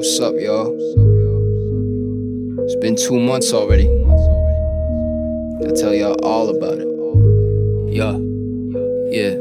What's up, y'all? It's been two months already. I'll tell y'all all about it. Yeah, yeah.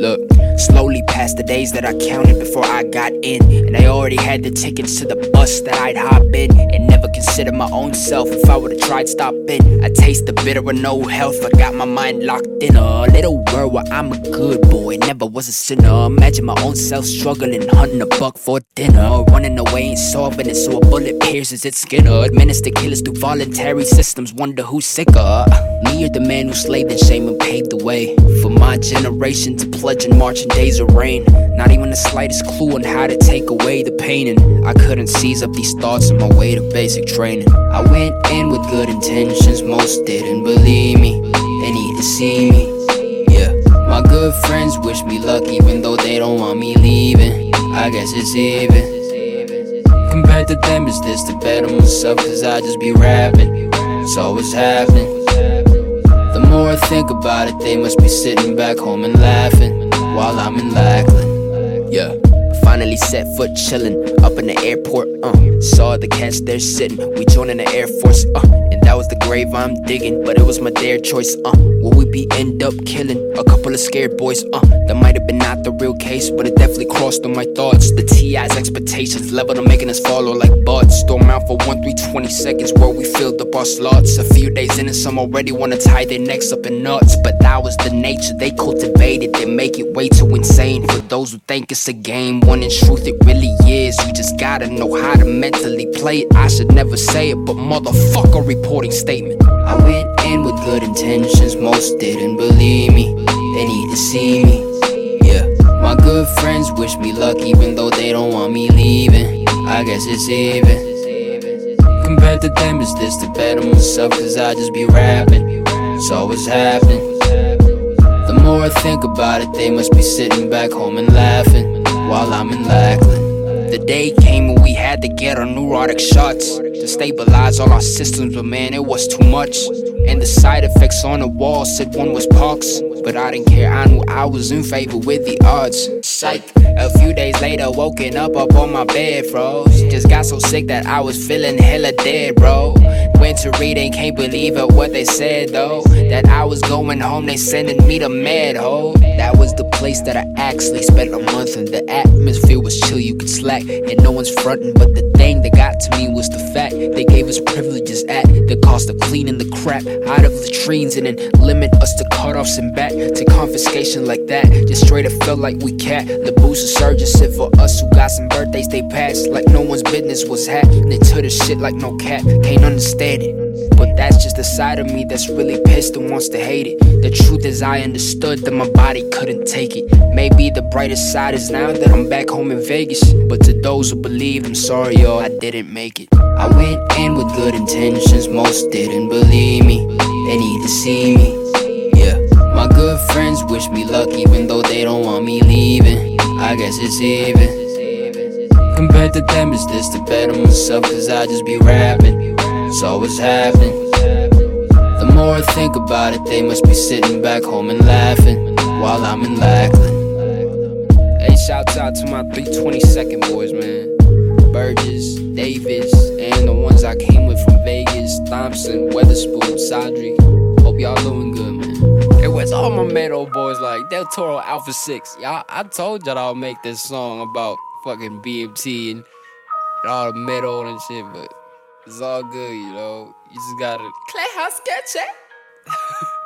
Look, Slowly past the days that I counted before I got in. And I already had the tickets to the bus that I'd hop in. And never considered my own self if I would've tried stopping. I taste the bitter of no health, I got my mind locked in a little world where I'm a good boy, never was a sinner. Imagine my own self struggling, hunting a buck for dinner. Running away and solving it, so a bullet pierces its skin. Administer killers through voluntary systems, wonder who's sicker. Me or the man who slaved in shame and paved the way for my generation to pledge and march days of rain. Not even the slightest clue on how to take away the pain, and I couldn't seize up these thoughts on my way to basic training. I went in with good intentions, most didn't believe me. They need to see me. Yeah, my good friends wish me luck, even though they don't want me leaving. I guess it's even. Compared to them, is this the better myself? Cause I just be rapping. So what's happening? The more I think about it, they must be sitting back home and laughing while I'm in Lackland. Yeah. Set foot chillin' up in the airport. Uh, saw the cats there sitting. We joining the Air Force. Uh, and that was the grave I'm digging. But it was my dare choice. Uh, will we be end up killing a couple of scared boys? Uh, that might have been not the real case, but it definitely crossed through my thoughts. The TI's expectations leveled on making us follow like butts. Storm out for one, three, 20 seconds where we filled up our slots. A few days in, and some already wanna tie their necks up in knots. But that was the nature they cultivated. They make it way too insane for those who think it's a game. One in truth, it really is. You just gotta know how to mentally play it. I should never say it, but motherfucker, reporting statement. I went in with good intentions, most didn't believe me. They need to see me. Yeah, my good friends wish me luck, even though they don't want me leaving. I guess it's even. Compared to them, is this the better myself? Cause I just be rapping. It's always happening? The more I think about it, they must be sitting back home and laughing while I'm in Lackland. The day came when we had to get our neurotic shots to stabilize all our systems, but man, it was too much. And the side effects on the wall said one was pox, but I didn't care. I knew I was in favor with the odds. Psych. A few days later, woken up up on my bed, froze. Just got so sick that I was feeling hella dead, bro. Went to read and can't believe it what they said though. That I was going home, they sending me to med ho. That was the place that I actually spent a month and the atmosphere was chill, you could slack, and no one's fronting. But the thing that got to me was the fact they gave us privileges at the cost of cleaning the crap out of latrines and then limit us to cutoffs and back to confiscation like that. Just straight up felt like we cat. The boost surges it for us who got some birthdays they passed like no one's business was happening to the shit like no cat. Can't understand it. But that's just the side of me that's really pissed and wants to hate it. The truth is, I understood that my body couldn't take it. Maybe the brightest side is now that I'm back home in Vegas. But to those who believe, I'm sorry, y'all, I didn't make it. I went in with good intentions, most didn't believe me. They need to see me. Yeah, my good friends wish me luck, even though they don't want me leaving. I guess it's even. Compared to them, is this the better myself? Cause I just be rapping. So always happening? The more I think about it, they must be sitting back home and laughing while I'm in Lackland. Hey, shouts out to my 322nd boys, man. Burgess, Davis, and the ones I came with from Vegas, Thompson, Weatherspoon, Sadri. Hope y'all doing good, man. It was all my metal boys like Del Toro Alpha 6. Y'all, I told y'all I'll make this song about fucking BMT and all the metal and shit, but it's all good, you know. You just gotta. Clay House Sketch eh?